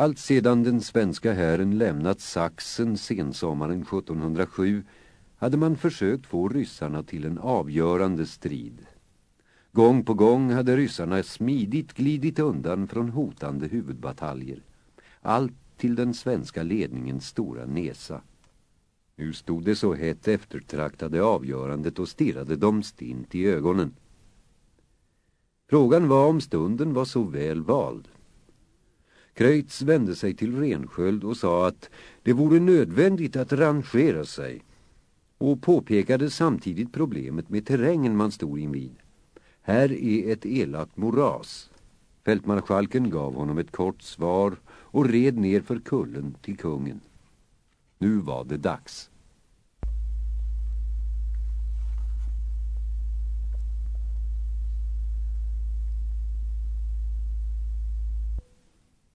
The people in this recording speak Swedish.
Allt sedan den svenska hären lämnat Sachsen sensommaren 1707 hade man försökt få ryssarna till en avgörande strid. Gång på gång hade ryssarna smidigt glidit undan från hotande huvudbataljer. Allt till den svenska ledningens stora nesa. Nu stod det så hett eftertraktade avgörandet och stirrade dem stint i ögonen. Frågan var om stunden var så väl vald. Kreutz vände sig till Rensköld och sa att det vore nödvändigt att rangera sig och påpekade samtidigt problemet med terrängen man stod invid. Här är ett elakt moras. Fältmarskalken gav honom ett kort svar och red ner för kullen till kungen. Nu var det dags.